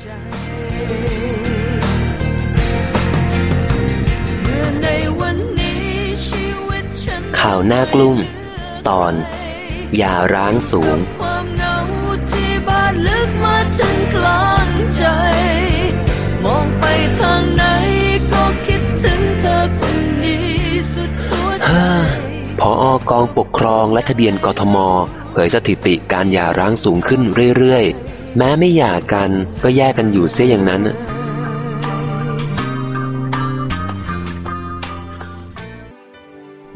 ข่าวหน้ากลุ้มตอน อย่าร้างสูง ความเหงาที่บาดลึกมาถึงกลางใจ มองไปทางไหนก็คิดถึงเธอคนนี้สุดหัวใจพออกองปกครองและทะเบียนกทม เผยสถิติการหย่าร้างสูงขึ้นเรื่อยๆ แม้ไม่หย่ากันก็แยกกันอยู่เสียอย่างนั้น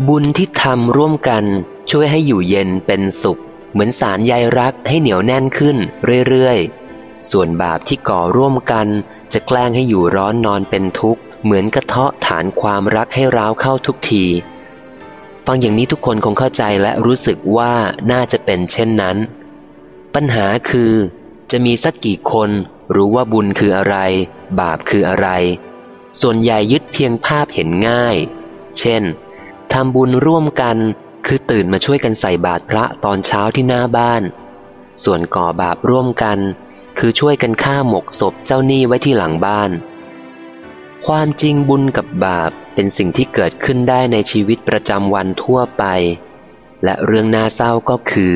บุญที่ทำร่วมกันช่วยให้อยู่เย็นเป็นสุข เหมือนสารใยรักให้เหนียวแน่นขึ้นเรื่อยๆ ส่วนบาปที่ก่อร่วมกัน จะแกล้งให้อยู่ร้อนนอนเป็นทุกข์ เหมือนกระเทาะฐานความรักให้ร้าวเข้าทุกที ฟังอย่างนี้ทุกคนคงเข้าใจและรู้สึกว่าน่าจะเป็นเช่นนั้น ปัญหาคือ จะมีสักกี่คนรู้ว่าบุญคืออะไร บาปคืออะไร ส่วนใหญ่ยึดเพียงภาพเห็นง่าย เช่นทำบุญร่วมกัน คือตื่นมาช่วยกันใส่บาตรพระตอนเช้าที่หน้าบ้าน ส่วนก่อบาปร่วมกัน คือช่วยกันฆ่าหมกศพเจ้าหนี้ไว้ที่หลังบ้าน ความจริงบุญกับบาปเป็นสิ่งที่เกิดขึ้นได้ในชีวิตประจำวันทั่วไป และเรื่องน่าเศร้าก็คือ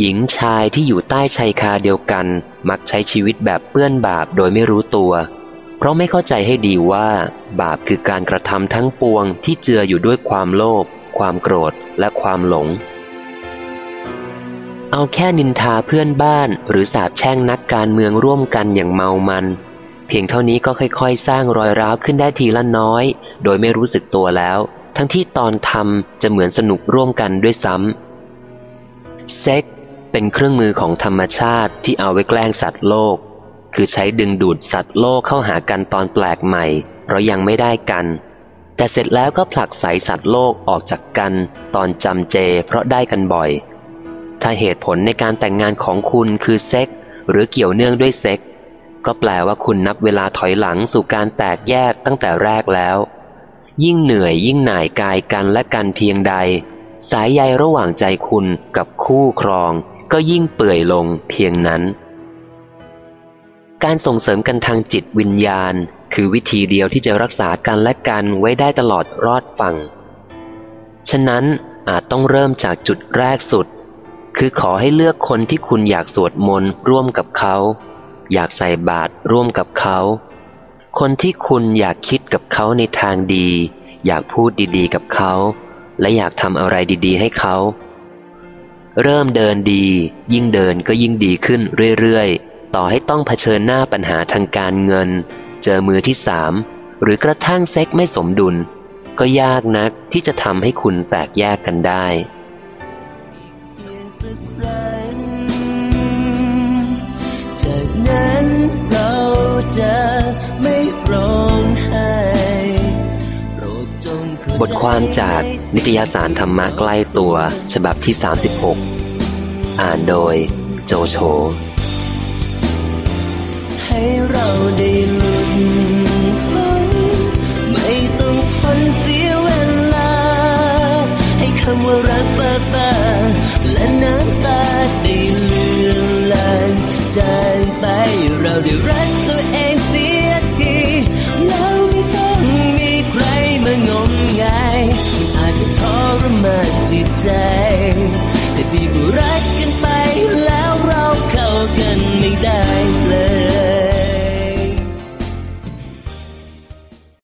หญิงชายที่อยู่ใต้ชายคาเดียวกัน มักใช้ชีวิตแบบเปื้อนบาปโดยไม่รู้ตัว เพราะไม่เข้าใจให้ดีว่า บาปคือการกระทำทั้งปวงที่เจืออยู่ด้วยความโลภความโกรธและความหลง เอาแค่นินทาเพื่อนบ้านหรือสาบแช่งนักการเมืองร่วมกันอย่างเมามัน เพียงเท่านี้ก็ค่อยๆ สร้างรอยร้าวขึ้นได้ทีละน้อย โดยไม่รู้สึกตัวแล้ว ทั้งที่ตอนทำจะเหมือนสนุกร่วมกันด้วยซ้ำเซ็ก เป็นเครื่องมือของธรรมชาติที่เอาไว้แกล้งสัตว์โลก คือใช้ดึงดูดสัตว์โลกเข้าหากันตอนแปลกใหม่ เพราะยังไม่ได้กัน แต่เสร็จแล้วก็ผลักใสสัตว์โลกออกจากกัน ตอนจำเจ เพราะได้กันบ่อย ถ้าเหตุผลในการแต่งงานของคุณคือเซ็ก หรือเกี่ยวเนื่องด้วยเซ็ก ก็แปลว่าคุณนับเวลาถอยหลังสู่การแตกแยกตั้งแต่แรกแล้ว ยิ่งเหนื่อยยิ่งหน่ายกายกันและกันเพียงใด สายใยระหว่างใจคุณกับคู่ครอง ก็ยิ่งเปื่อยลงเพียงนั้น การส่งเสริมกันทางจิตวิญญาณ คือวิธีเดียวที่จะรักษากันและกันไว้ได้ตลอดรอดฝั่ง ฉะนั้นอาจต้องเริ่มจากจุดแรกสุด คือขอให้เลือกคนที่คุณอยากสวดมนต์ร่วมกับเขา อยากใส่บาตรร่วมกับเขา คนที่คุณอยากคิดกับเขาในทางดี อยากพูดดีๆ กับเขา และอยากทำอะไรดีๆ ให้เขา เริ่มเดินดี ยิ่งเดินก็ยิ่งดีขึ้นเรื่อยๆ ต่อให้ต้องเผชิญหน้าปัญหาทางการเงิน เจอมือที่สามหรือกระทั่งเซ็กไม่สมดุล ก็ยากนักที่จะทำให้คุณแตกแยกกันได้ บทความจากนิตยสารธรรมะใกล้ตัว ฉบับที่ 36 อ่านโดยโจโฉให้เราได้